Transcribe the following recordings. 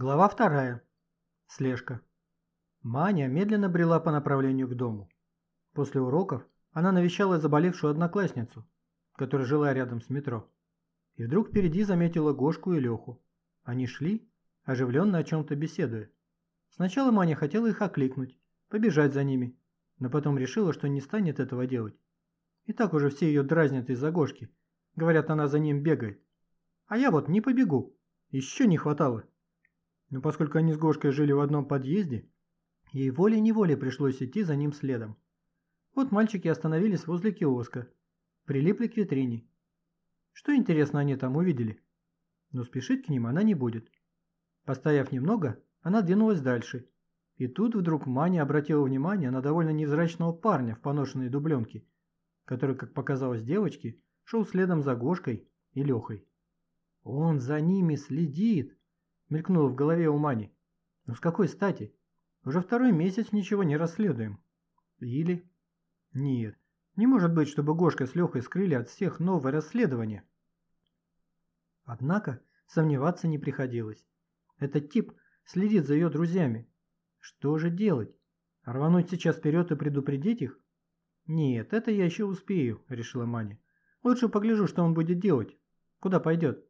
Глава вторая. Слежка. Маня медленно брела по направлению к дому. После уроков она навещала заболевшую одноклассницу, которая жила рядом с метро. И вдруг впереди заметила Гошку и Леху. Они шли, оживленно о чем-то беседуя. Сначала Маня хотела их окликнуть, побежать за ними, но потом решила, что не станет этого делать. И так уже все ее дразнят из-за Гошки. Говорят, она за ним бегает. А я вот не побегу. Еще не хватало. Но поскольку они с Гошкой жили в одном подъезде, ей волей-неволей пришлось идти за ним следом. Вот мальчики остановились возле киоска, прилипли к витрине. Что интересно они там увидели? Но спешить к ним она не будет. Постояв немного, она двинулась дальше. И тут вдруг Маня обратила внимание на довольно невзрачного парня в поношенной дубленке, который, как показалось девочке, шел следом за Гошкой и Лехой. «Он за ними следит!» Мелькнуло в голове у Мани. Но с какой стати? Уже второй месяц ничего не расследуем. Или... Нет, не может быть, чтобы Гошка с Лехой скрыли от всех новое расследование. Однако сомневаться не приходилось. Этот тип следит за ее друзьями. Что же делать? Рвануть сейчас вперед и предупредить их? Нет, это я еще успею, решила Маня. Лучше погляжу, что он будет делать. Куда пойдет.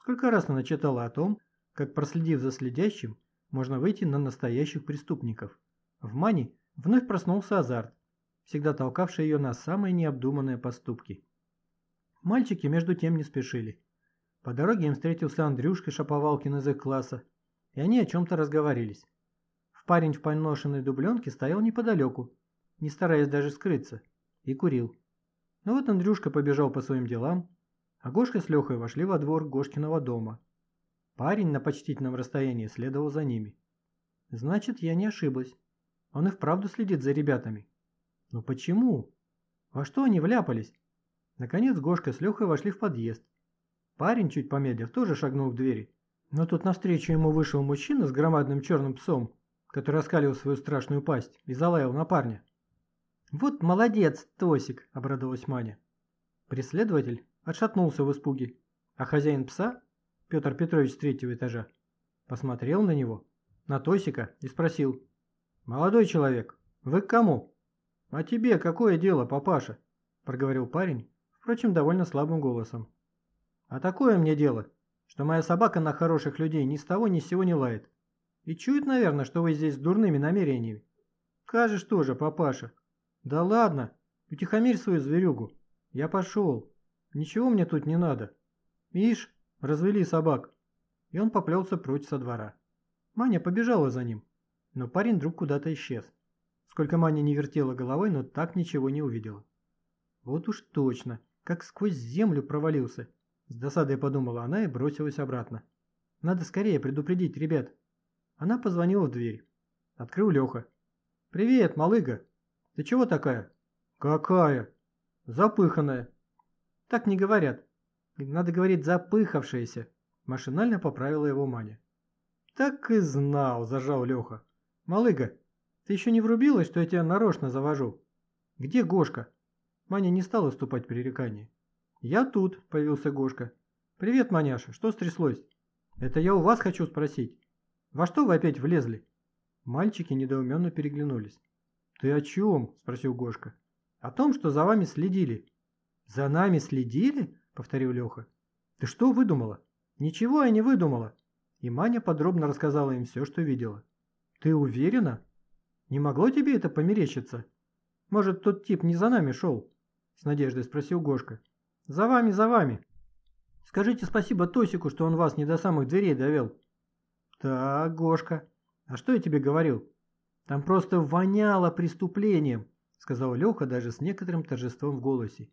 Сколько раз она читала о том, как проследив за следящим, можно выйти на настоящих преступников. В Мане вновь проснулся азарт, всегда толкавший ее на самые необдуманные поступки. Мальчики между тем не спешили. По дороге им встретился Андрюшка Шаповалкин из их класса, и они о чем-то разговорились. В парень в поношенной дубленке стоял неподалеку, не стараясь даже скрыться, и курил. Но вот Андрюшка побежал по своим делам, а Гошка с Лехой вошли во двор Гошкиного дома – Парень на почтительном расстоянии следовал за ними. Значит, я не ошиблась. Он и вправду следит за ребятами. Но почему? Во что они вляпались? Наконец Гошка с Лехой вошли в подъезд. Парень, чуть помедлив, тоже шагнул к двери. Но тут навстречу ему вышел мужчина с громадным черным псом, который раскалил свою страшную пасть и залаял на парня. «Вот молодец, Тосик!» – обрадовалась Маня. Преследователь отшатнулся в испуге, а хозяин пса Петр Петрович с третьего этажа, посмотрел на него, на Тосика и спросил. «Молодой человек, вы к кому?» «А тебе какое дело, папаша?» – проговорил парень, впрочем, довольно слабым голосом. «А такое мне дело, что моя собака на хороших людей ни с того ни с сего не лает. И чует, наверное, что вы здесь с дурными намерениями. Кажешь тоже, папаша. Да ладно, утихомирь свою зверюгу. Я пошел. Ничего мне тут не надо. Ишь, Развели собак!» И он поплелся прочь со двора. Маня побежала за ним, но парень вдруг куда-то исчез. Сколько Маня не вертела головой, но так ничего не увидела. «Вот уж точно, как сквозь землю провалился!» С досадой подумала она и бросилась обратно. «Надо скорее предупредить ребят!» Она позвонила в дверь. Открыл Леха. «Привет, малыга! Ты чего такая?» «Какая?» «Запыханная!» «Так не говорят. Надо говорить запыхавшаяся. Машинально поправила его Маня. Так и знал, зажал Леха. Малыга, ты еще не врубилась, что я тебя нарочно завожу? Где Гошка? Маня не стала уступать пререкание. Я тут, появился Гошка. Привет, Маняша, что стряслось? Это я у вас хочу спросить. Во что вы опять влезли? Мальчики недоуменно переглянулись. «Ты о чем?» – спросил Гошка. «О том, что за вами следили». «За нами следили?» – повторил Леха. «Ты что выдумала?» «Ничего я не выдумала». И Маня подробно рассказала им все, что видела. «Ты уверена? Не могло тебе это померещиться? Может, тот тип не за нами шел?» С надеждой спросил Гошка. «За вами, за вами. Скажите спасибо Тосику, что он вас не до самых дверей довел». «Так, Гошка, а что я тебе говорил? Там просто воняло преступлением», сказал Леха даже с некоторым торжеством в голосе.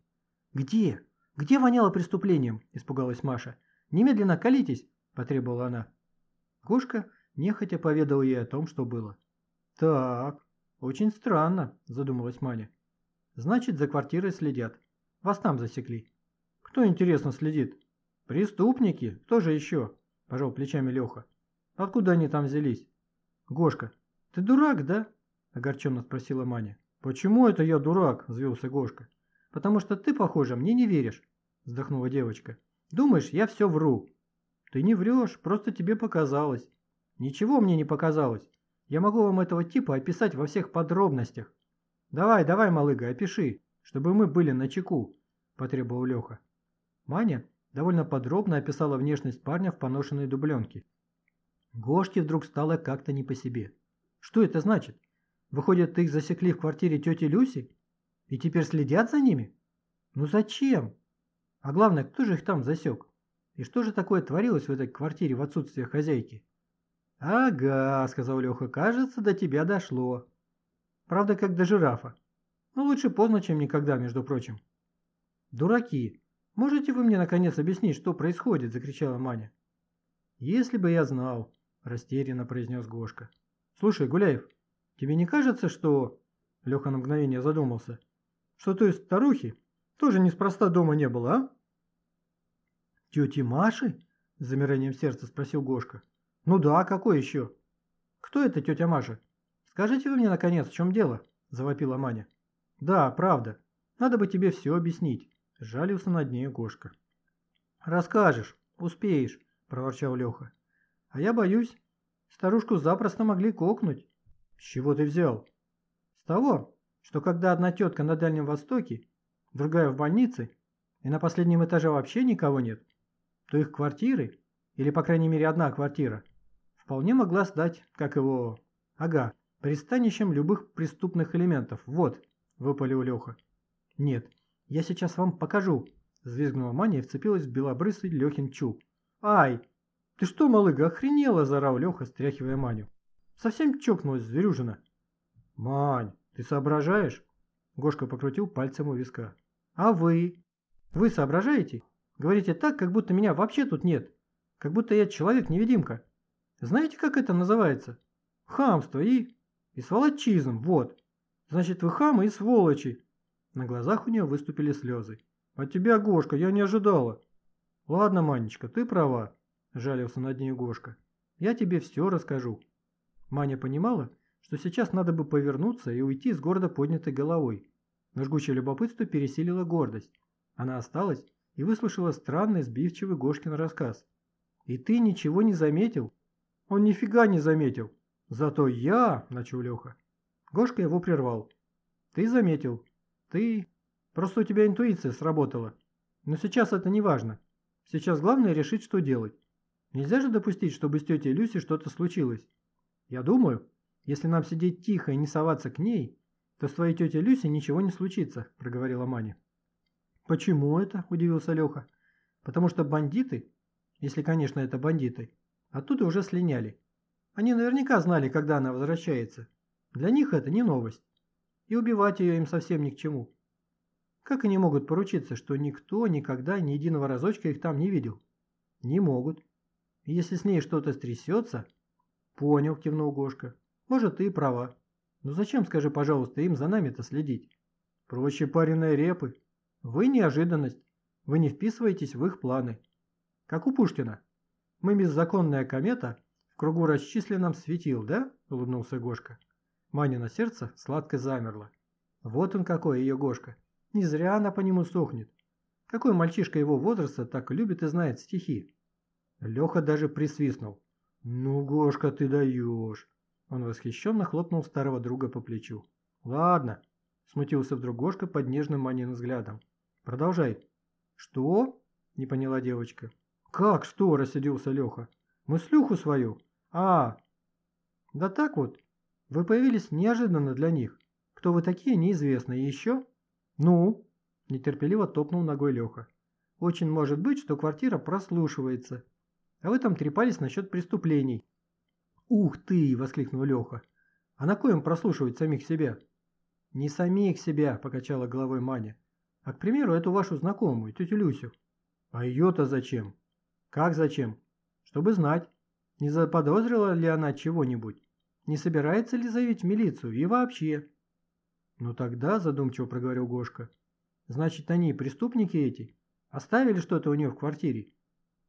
«Где?» «Где воняло преступлением?» – испугалась Маша. «Немедленно колитесь!» – потребовала она. Гошка нехотя поведал ей о том, что было. «Так, очень странно», – задумалась Маня. «Значит, за квартирой следят. Вас там засекли». «Кто, интересно, следит?» «Преступники? Кто же еще?» – пожал плечами Леха. «Откуда они там взялись?» «Гошка, ты дурак, да?» – огорченно спросила Маня. «Почему это я дурак?» – взвился Гошка. «Потому что ты, похоже, мне не веришь», – вздохнула девочка. «Думаешь, я все вру?» «Ты не врешь, просто тебе показалось. Ничего мне не показалось. Я могу вам этого типа описать во всех подробностях. Давай, давай, малыга, опиши, чтобы мы были на чеку, потребовал Леха. Маня довольно подробно описала внешность парня в поношенной дубленке. Гошке вдруг стало как-то не по себе. Что это значит? Выходит, их засекли в квартире тети Люси? И теперь следят за ними? Ну зачем? А главное, кто же их там засек? И что же такое творилось в этой квартире в отсутствие хозяйки? «Ага», — сказал Леха, — «кажется, до тебя дошло». Правда, как до жирафа. Но лучше поздно, чем никогда, между прочим. «Дураки! Можете вы мне, наконец, объяснить, что происходит?» – закричала Маня. «Если бы я знал», – растерянно произнес Гошка. «Слушай, Гуляев, тебе не кажется, что...» Леха на мгновение задумался. «Что той старухи тоже неспроста дома не было, а?» «Тети Маши?» – с замиранием сердца спросил Гошка. «Ну да, какой еще?» «Кто это тетя Маша?» «Скажите вы мне, наконец, в чем дело?» – завопила Маня. «Да, правда. Надо бы тебе все объяснить», – жалился над ней Гошка. «Расскажешь, успеешь», – проворчал Леха. «А я боюсь, старушку запросто могли кокнуть». «С чего ты взял?» «С того, что когда одна тетка на Дальнем Востоке, другая в больнице, и на последнем этаже вообще никого нет, то их квартиры, или по крайней мере одна квартира, вполне могла стать, как его... Ага, пристанищем любых преступных элементов. Вот, выпалил Леха. Нет, я сейчас вам покажу, взвизгнула Маня и вцепилась в белобрысый Лехин чуб. Ай, ты что, малыга, охренела, заорал Леха, стряхивая Маню. Совсем чокнулась зверюжина. Мань, ты соображаешь? Гошка покрутил пальцем у виска. А вы? Вы соображаете? Говорите так, как будто меня вообще тут нет. Как будто я человек-невидимка. Знаете, как это называется? Хамство и... и сволочизм, вот. Значит, вы хамы и сволочи. На глазах у нее выступили слезы. А тебя, Гошка, я не ожидала. Ладно, Манечка, ты права, жалился над ней Гошка. Я тебе все расскажу. Маня понимала, что сейчас надо бы повернуться и уйти с города поднятой головой. Но жгучее любопытство пересилило гордость. Она осталась и выслушала странный сбивчивый Гошкин рассказ. «И ты ничего не заметил?» Он нифига не заметил. Зато я, начал Леха. Гошка его прервал. Ты заметил. Ты... Просто у тебя интуиция сработала. Но сейчас это не важно. Сейчас главное решить, что делать. Нельзя же допустить, чтобы с тетей Люси что-то случилось. Я думаю, если нам сидеть тихо и не соваться к ней, то с твоей тетей Люси ничего не случится, проговорила Маня. Почему это? Удивился Леха. Потому что бандиты, если, конечно, это бандиты, Оттуда уже слиняли. Они наверняка знали, когда она возвращается. Для них это не новость. И убивать ее им совсем ни к чему. Как они могут поручиться, что никто никогда ни единого разочка их там не видел? Не могут. Если с ней что-то стрясется... Понял, кивнул Гошка. Может, ты и права. Но зачем, скажи, пожалуйста, им за нами-то следить? Проще пареной репы. Вы неожиданность. Вы не вписываетесь в их планы. Как у Пушкина. Мы беззаконная комета в кругу расчисленном светил, да?» – улыбнулся Гошка. Манина сердце сладко замерло. Вот он какой ее Гошка. Не зря она по нему сохнет. Какой мальчишка его возраста так любит и знает стихи? Леха даже присвистнул. «Ну, Гошка, ты даешь!» Он восхищенно хлопнул старого друга по плечу. «Ладно», – смутился вдруг Гошка под нежным Маниным взглядом. «Продолжай». «Что?» – не поняла девочка. «Как что?» – рассердился Леха. «Мы слюху свою?» «А, да так вот. Вы появились неожиданно для них. Кто вы такие, неизвестно. И еще?» «Ну?» – нетерпеливо топнул ногой Леха. «Очень может быть, что квартира прослушивается. А вы там трепались насчет преступлений». «Ух ты!» – воскликнул Леха. «А на коем прослушивать самих себя?» «Не самих себя», – покачала головой Маня. «А, к примеру, эту вашу знакомую, тетю Люсю». «А ее-то зачем?» Как зачем? Чтобы знать, не заподозрила ли она чего-нибудь, не собирается ли заявить в милицию и вообще. Ну тогда, задумчиво проговорил Гошка, значит они, преступники эти, оставили что-то у нее в квартире.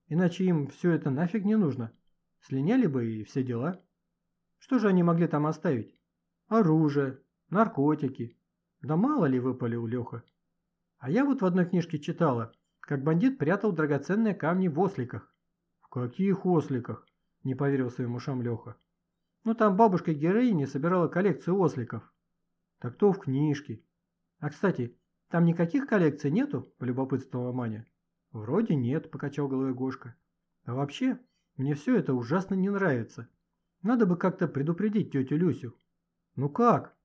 Иначе им все это нафиг не нужно. Слиняли бы и все дела. Что же они могли там оставить? Оружие, наркотики. Да мало ли выпалил Леха. А я вот в одной книжке читала – как бандит прятал драгоценные камни в осликах. В каких осликах? Не поверил своим ушам Леха. Ну там бабушка героини собирала коллекцию осликов. Так то в книжке. А кстати, там никаких коллекций нету? Полюбопытствовала Маня. Вроде нет, покачал головой Гошка. А вообще, мне все это ужасно не нравится. Надо бы как-то предупредить тетю Люсю. Ну как?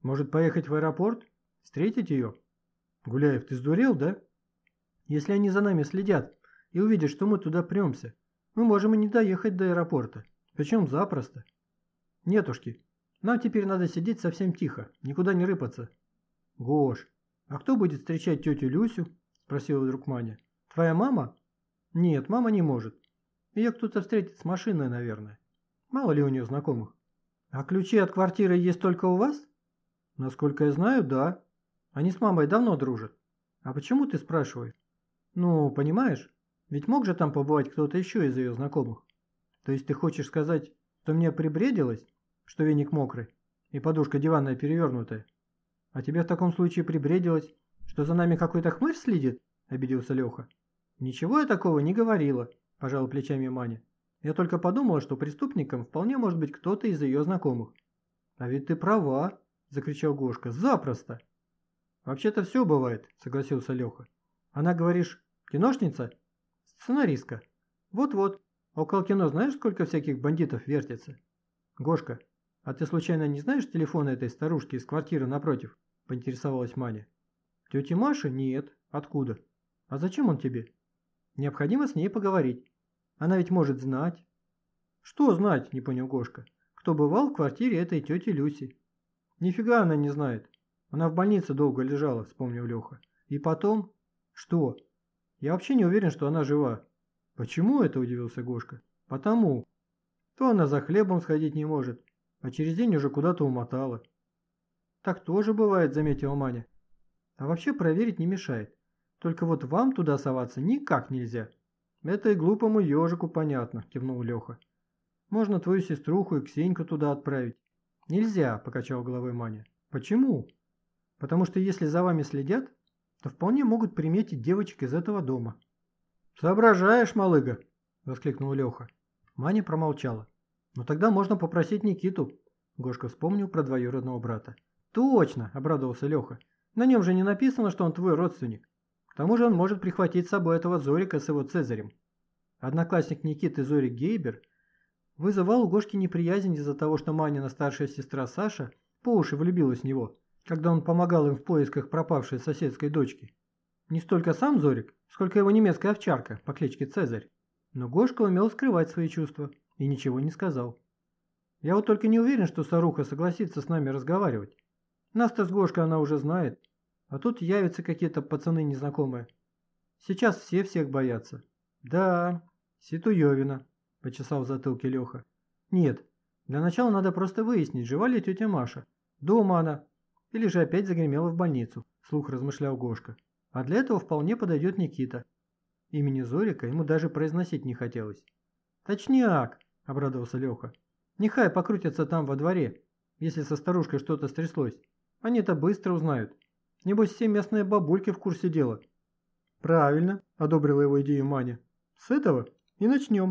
Может поехать в аэропорт? Встретить ее? Гуляев, ты сдурел, да? Если они за нами следят и увидят, что мы туда премся, мы можем и не доехать до аэропорта. Причем запросто. Нетушки, нам теперь надо сидеть совсем тихо, никуда не рыпаться. Гош, а кто будет встречать тетю Люсю? Спросила вдруг Маня. Твоя мама? Нет, мама не может. Ее кто-то встретит с машиной, наверное. Мало ли у нее знакомых. А ключи от квартиры есть только у вас? Насколько я знаю, да. Они с мамой давно дружат. А почему ты спрашиваешь? Ну, понимаешь, ведь мог же там побывать кто-то еще из ее знакомых. То есть ты хочешь сказать, что мне прибредилось, что веник мокрый и подушка диванная перевернутая? А тебе в таком случае прибредилось, что за нами какой-то хмырь следит? Обиделся Леха. Ничего я такого не говорила, пожала плечами Маня. Я только подумала, что преступником вполне может быть кто-то из ее знакомых. А ведь ты права, закричал Гошка. Запросто. Вообще-то все бывает, согласился Леха. Она, говоришь, киношница? Сценаристка. Вот-вот. Около кино знаешь, сколько всяких бандитов вертится? Гошка, а ты случайно не знаешь телефона этой старушки из квартиры напротив? Поинтересовалась Маня. Тети Маши? Нет. Откуда? А зачем он тебе? Необходимо с ней поговорить. Она ведь может знать. Что знать, не понял Гошка. Кто бывал в квартире этой тети Люси? Нифига она не знает. Она в больнице долго лежала, вспомнил Леха. И потом... Что? Я вообще не уверен, что она жива. Почему это, удивился Гошка? Потому. То она за хлебом сходить не может, а через день уже куда-то умотала. Так тоже бывает, заметила Маня. А вообще проверить не мешает. Только вот вам туда соваться никак нельзя. Это и глупому ежику понятно, кивнул Леха. Можно твою сеструху и Ксеньку туда отправить. Нельзя, покачал головой Маня. Почему? Потому что если за вами следят, то вполне могут приметить девочек из этого дома. «Соображаешь, малыга!» – воскликнул Леха. Маня промолчала. «Но тогда можно попросить Никиту». Гошка вспомнил про двоюродного брата. «Точно!» – обрадовался Леха. «На нем же не написано, что он твой родственник. К тому же он может прихватить с собой этого Зорика с его Цезарем». Одноклассник Никиты Зорик Гейбер вызывал у Гошки неприязнь из-за того, что Манина старшая сестра Саша по уши влюбилась в него, когда он помогал им в поисках пропавшей соседской дочки. Не столько сам Зорик, сколько его немецкая овчарка по кличке Цезарь. Но Гошка умел скрывать свои чувства и ничего не сказал. Я вот только не уверен, что Саруха согласится с нами разговаривать. Нас-то с Гошкой она уже знает, а тут явятся какие-то пацаны незнакомые. Сейчас все всех боятся. Да, Ситуевина, почесал в затылке Леха. Нет, для начала надо просто выяснить, жива ли тетя Маша. Дома она. Или же опять загремела в больницу, слух размышлял Гошка. А для этого вполне подойдет Никита. Имени Зорика ему даже произносить не хотелось. «Точняк!» – обрадовался Леха. «Нехай покрутятся там во дворе, если со старушкой что-то стряслось. Они-то быстро узнают. Небось, все местные бабульки в курсе дела». «Правильно», – одобрила его идею Маня. «С этого и начнем».